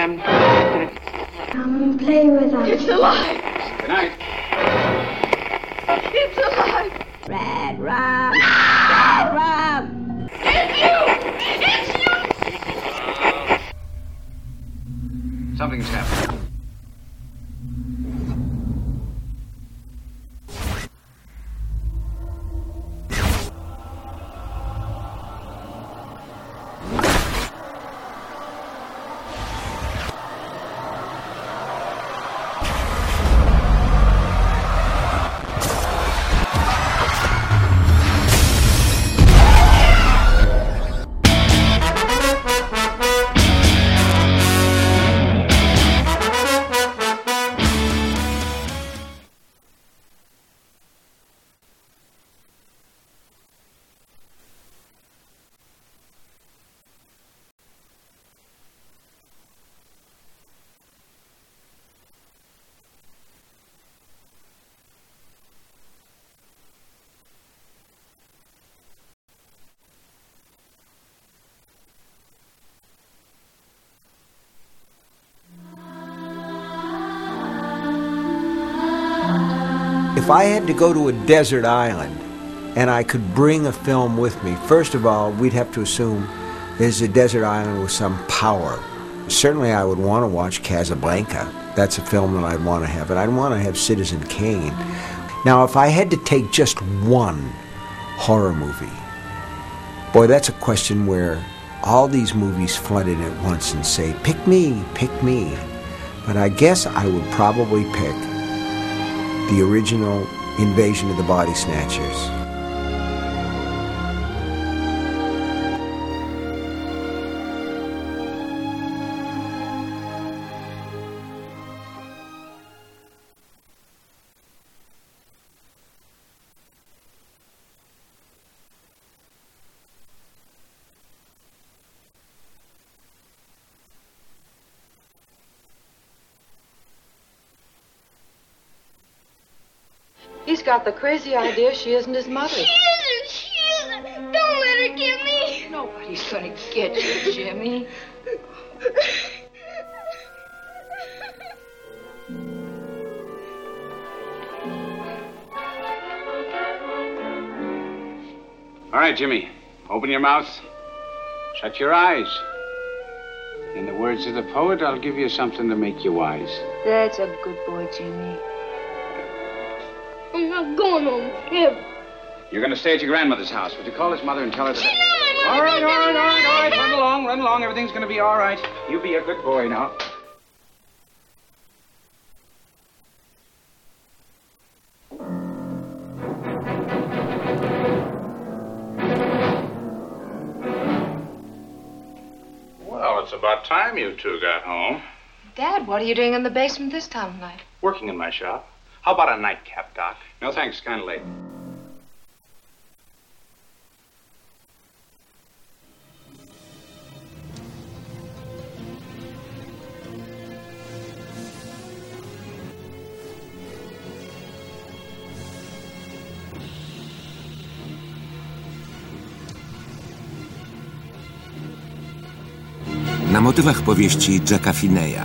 I'm Come and play with us. It's alive! Good night. It's alive! Red rum! Red rum! It's you! It's you! Something's happened. If I had to go to a desert island and I could bring a film with me, first of all, we'd have to assume there's a desert island with some power. Certainly, I would want to watch Casablanca. That's a film that I'd want to have, and I'd want to have Citizen Kane. Now, if I had to take just one horror movie, boy, that's a question where all these movies flood in at once and say, pick me, pick me. But I guess I would probably pick the original Invasion of the Body Snatchers. Got the crazy idea she isn't his mother. She isn't! She isn't! Don't let her get me! Nobody's gonna get you, Jimmy. All right, Jimmy. Open your mouth. Shut your eyes. In the words of the poet, I'll give you something to make you wise. That's a good boy, Jimmy. I'm not going home ever. You're going to stay at your grandmother's house. Would you call his mother and tell her that... No, my mother All right, all right, all right, all right. Run along, run along. Everything's going to be all right. You be a good boy now. Well, it's about time you two got home. Dad, what are you doing in the basement this time of night? Working in my shop. How about a nightcap, Doc? No, thanks. Kind of late. Na motywach powieści Jacka Fineya.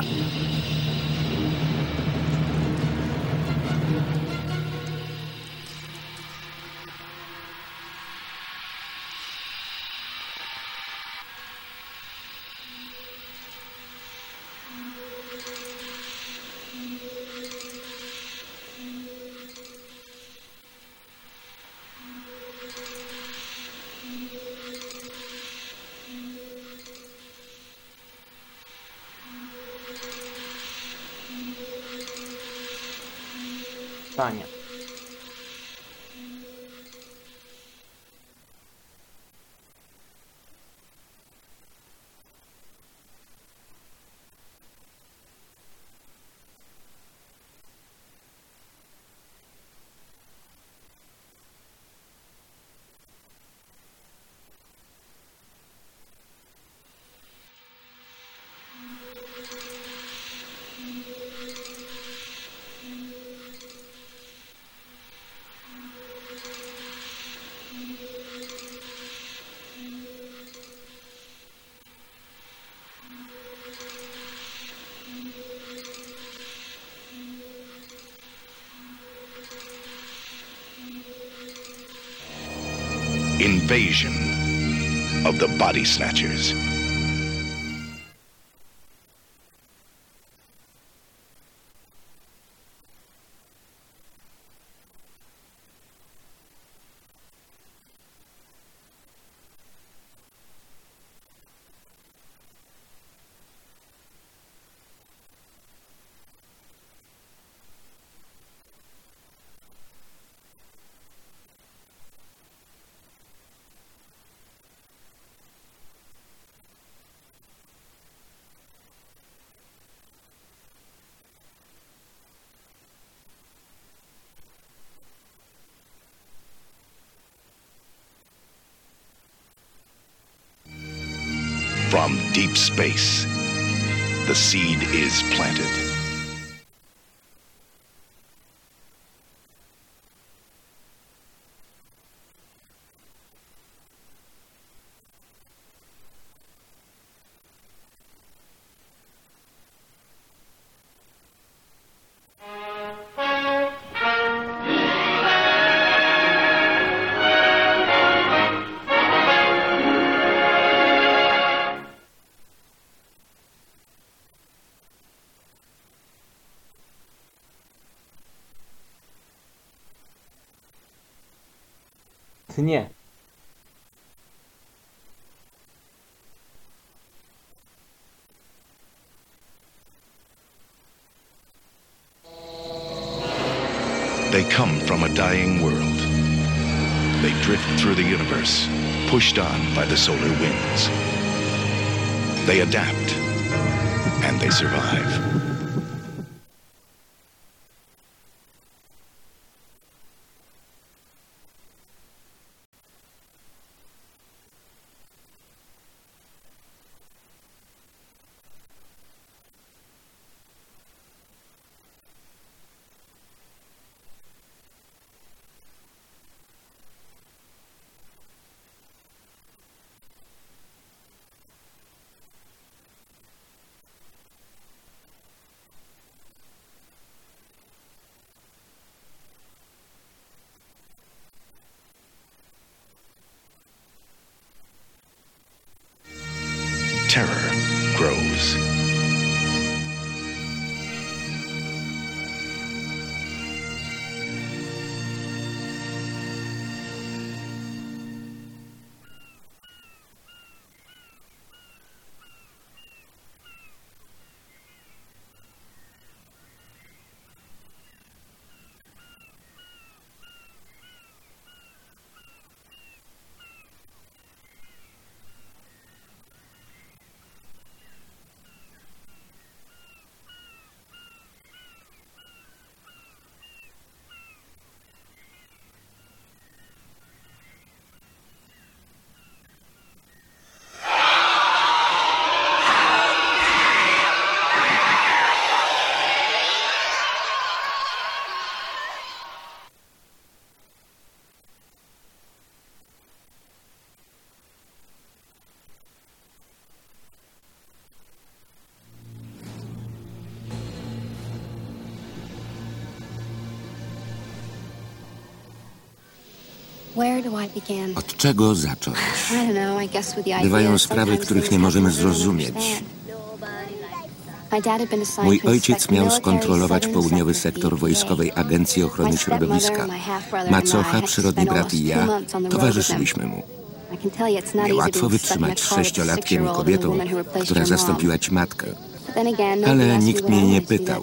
Invasion of the Body Snatchers. From deep space, the seed is planted. They come from a dying world. They drift through the universe, pushed on by the solar winds. They adapt, and they survive. Terror grows. Od czego zacząć? Bywają sprawy, których nie możemy zrozumieć. Mój ojciec miał skontrolować południowy sektor. Wojskowej Agencji Ochrony Środowiska. Macocha, przyrodni brat i ja towarzyszyliśmy mu. Niełatwo wytrzymać a sześciolatkiem i kobietą, która zastąpiła ci matkę. Ale nikt mnie nie pytał.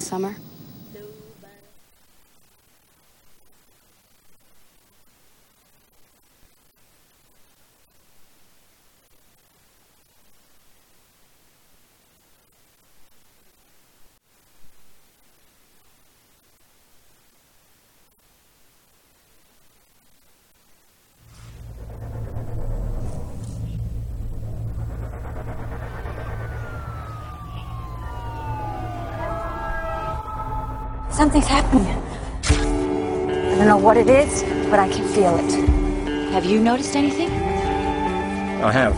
It is, but I can feel it. Have you noticed anything? I have.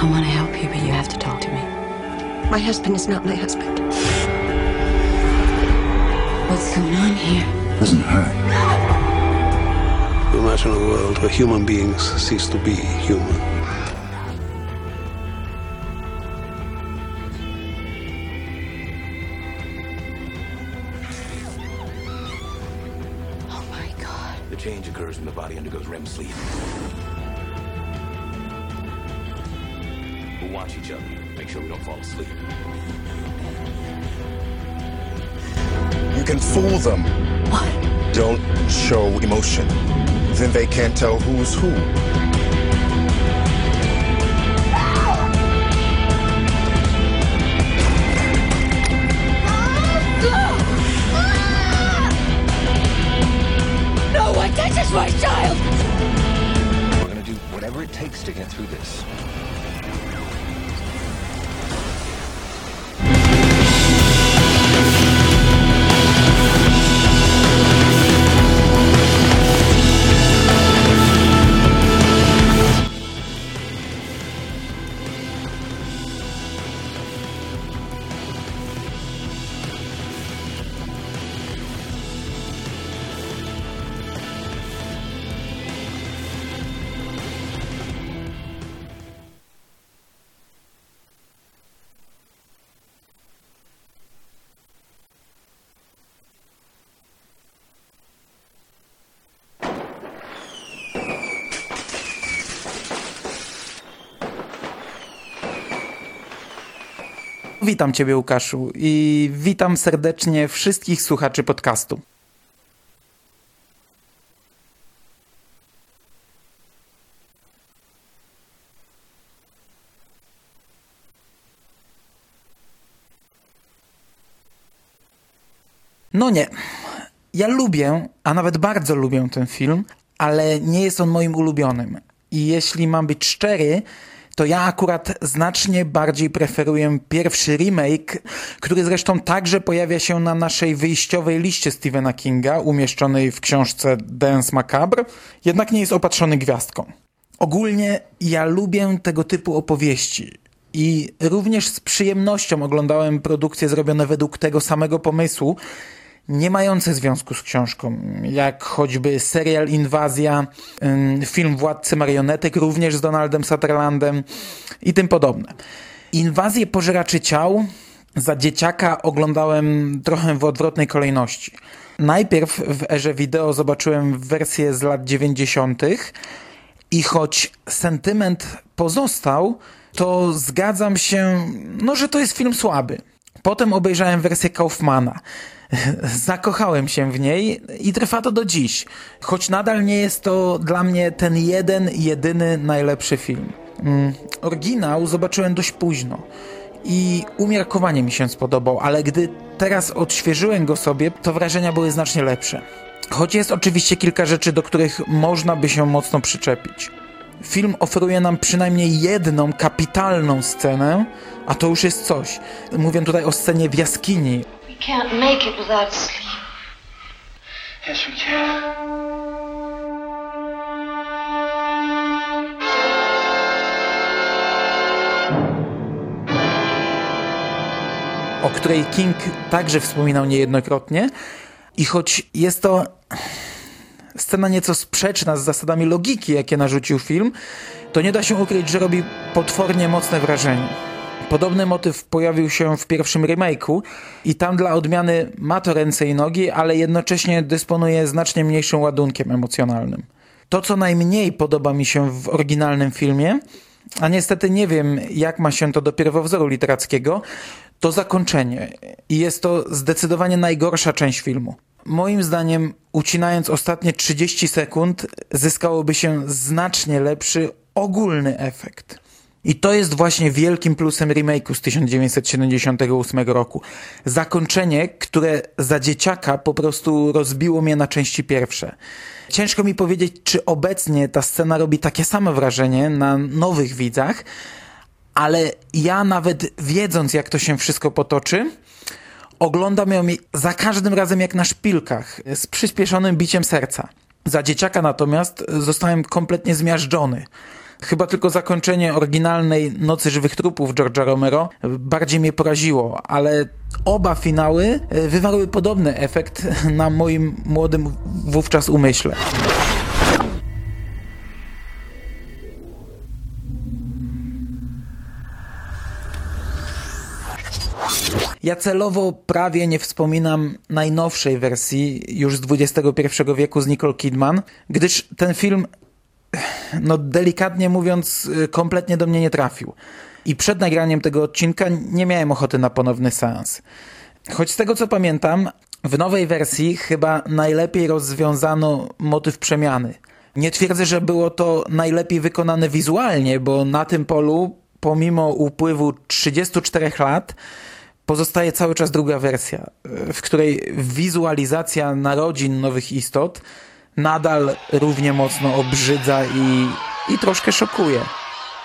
I want to help you, but you have to talk to me. My husband is not my husband. What's going on here? Doesn't hurt. imagine a world where human beings cease to be human. Occurs when the body undergoes REM sleep. We'll watch each other. Make sure we don't fall asleep. You can fool them. What? Don't show emotion. Then they can't tell who's who. Touches my child! We're gonna do whatever it takes to get through this. Witam Ciebie, Łukaszu, i witam serdecznie wszystkich słuchaczy podcastu. No nie. Ja lubię, a nawet bardzo lubię ten film, ale nie jest on moim ulubionym. I jeśli mam być szczery, to ja akurat znacznie bardziej preferuję pierwszy remake, który zresztą także pojawia się na naszej wyjściowej liście Stephena Kinga, umieszczonej w książce Dance Macabre, jednak nie jest opatrzony gwiazdką. Ogólnie ja lubię tego typu opowieści. I również z przyjemnością oglądałem produkcje zrobione według tego samego pomysłu, nie mające związku z książką, jak choćby serial Inwazja, film Władcy Marionetek, również z Donaldem Sutherlandem i tym podobne. Inwazję Pożeraczy Ciał za dzieciaka oglądałem trochę w odwrotnej kolejności. Najpierw w erze wideo zobaczyłem wersję z lat 90. i choć sentyment pozostał, to zgadzam się, no, że to jest film słaby. Potem obejrzałem wersję Kaufmana. Zakochałem się w niej i trwa to do dziś. Choć nadal nie jest to dla mnie ten jeden, jedyny najlepszy film. Mm, oryginał zobaczyłem dość późno i umiarkowanie mi się spodobał, ale gdy teraz odświeżyłem go sobie, to wrażenia były znacznie lepsze. Choć jest oczywiście kilka rzeczy, do których można by się mocno przyczepić. Film oferuje nam przynajmniej jedną kapitalną scenę, a to już jest coś. Mówię tutaj o scenie w jaskini. O której King także wspominał niejednokrotnie. I choć jest to scena nieco sprzeczna z zasadami logiki, jakie narzucił film, to nie da się ukryć, że robi potwornie mocne wrażenie. Podobny motyw pojawił się w pierwszym remake'u i tam dla odmiany ma to ręce i nogi, ale jednocześnie dysponuje znacznie mniejszym ładunkiem emocjonalnym. To, co najmniej podoba mi się w oryginalnym filmie, a niestety nie wiem, jak ma się to do pierwowzoru literackiego, to zakończenie. I jest to zdecydowanie najgorsza część filmu. Moim zdaniem, ucinając ostatnie 30 sekund, zyskałoby się znacznie lepszy ogólny efekt. I to jest właśnie wielkim plusem remake'u z 1978 roku. Zakończenie, które za dzieciaka po prostu rozbiło mnie na części pierwsze. Ciężko mi powiedzieć, czy obecnie ta scena robi takie samo wrażenie na nowych widzach, ale ja nawet wiedząc, jak to się wszystko potoczy, oglądam ją za każdym razem jak na szpilkach, z przyspieszonym biciem serca. Za dzieciaka natomiast zostałem kompletnie zmiażdżony. Chyba tylko zakończenie oryginalnej Nocy Żywych Trupów George'a Romero bardziej mnie poraziło, ale oba finały wywarły podobny efekt na moim młodym wówczas umyśle. Ja celowo prawie nie wspominam najnowszej wersji, już z XXI wieku z Nicole Kidman, gdyż ten film, no delikatnie mówiąc, kompletnie do mnie nie trafił. I przed nagraniem tego odcinka nie miałem ochoty na ponowny seans. Choć z tego co pamiętam, w nowej wersji chyba najlepiej rozwiązano motyw przemiany. Nie twierdzę, że było to najlepiej wykonane wizualnie, bo na tym polu, pomimo upływu 34 lat, pozostaje cały czas druga wersja, w której wizualizacja narodzin nowych istot nadal równie mocno obrzydza i, i troszkę szokuje.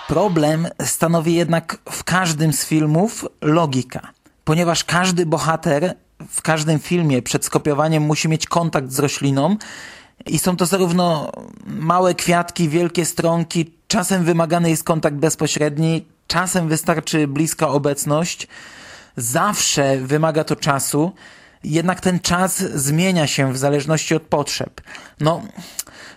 Problem stanowi jednak w każdym z filmów logika, ponieważ każdy bohater w każdym filmie przed skopiowaniem musi mieć kontakt z rośliną i są to zarówno małe kwiatki, wielkie stronki, czasem wymagany jest kontakt bezpośredni, czasem wystarczy bliska obecność, zawsze wymaga to czasu, jednak ten czas zmienia się w zależności od potrzeb. No,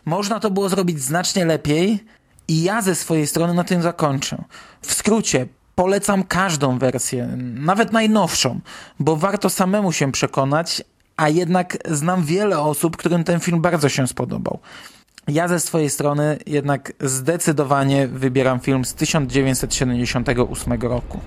można to było zrobić znacznie lepiej i ja ze swojej strony na tym zakończę. W skrócie, polecam każdą wersję, nawet najnowszą, bo warto samemu się przekonać, a jednak znam wiele osób, którym ten film bardzo się spodobał. Ja ze swojej strony jednak zdecydowanie wybieram film z 1978 roku.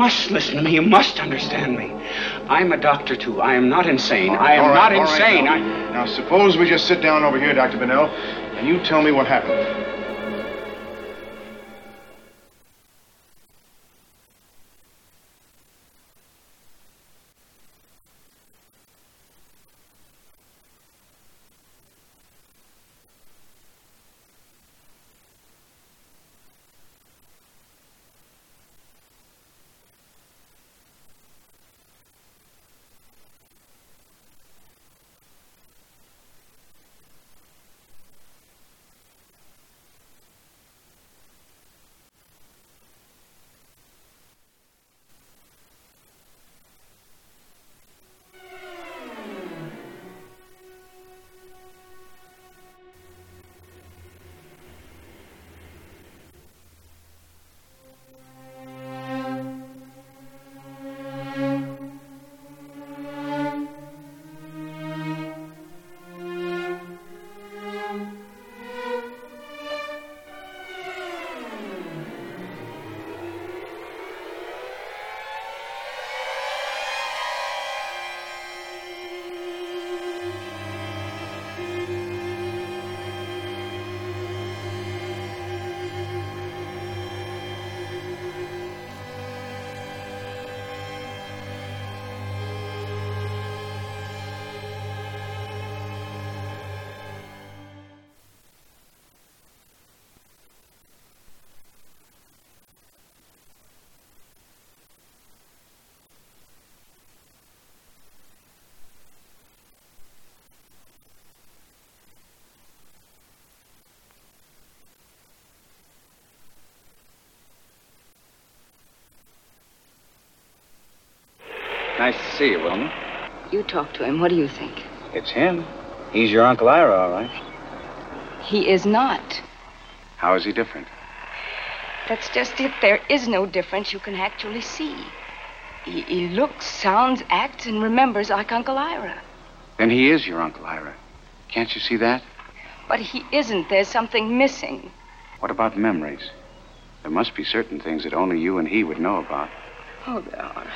Must listen to me. You must understand me. I'm a doctor, too. I am not insane. I am All not right, insane. now, I... now, suppose we just sit down over here, Dr. Bennell, and you tell me what happened. Nice to see you, Wilma. You talk to him. What do you think? It's him. He's your Uncle Ira, all right. He is not. How is he different? That's just it. There is no difference you can actually see. He, he looks, sounds, acts, and remembers like Uncle Ira. Then he is your Uncle Ira. Can't you see that? But he isn't. There's something missing. What about memories? There must be certain things that only you and he would know about. Oh, there are.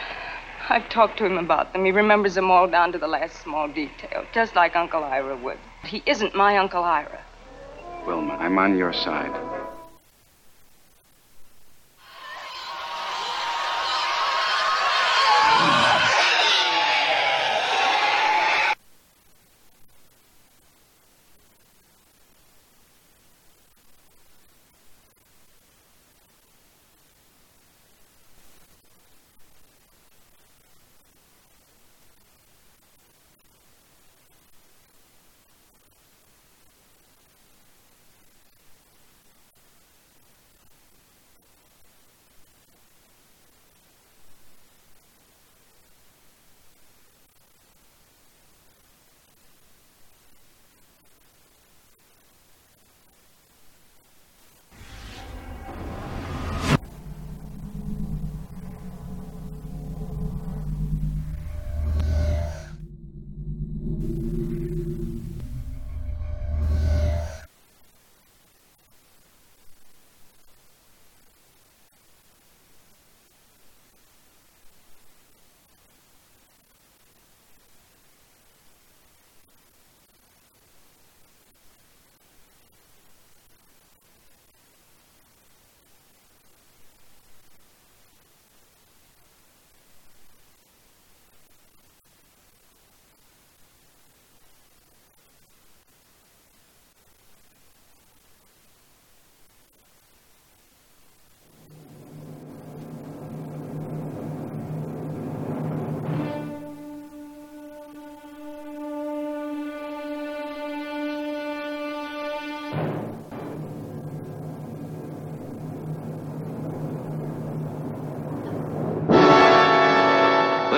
I've talked to him about them. He remembers them all down to the last small detail, just like Uncle Ira would. He isn't my Uncle Ira. Wilma, I'm on your side.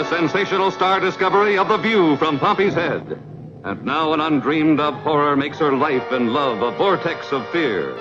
Sensational star discovery of The View from Pompey's Head. And now an undreamed of horror makes her life and love a vortex of fear.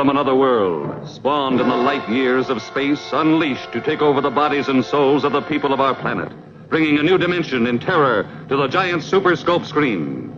From another world, spawned in the light years of space, unleashed to take over the bodies and souls of the people of our planet, bringing a new dimension in terror to the giant super scope screen.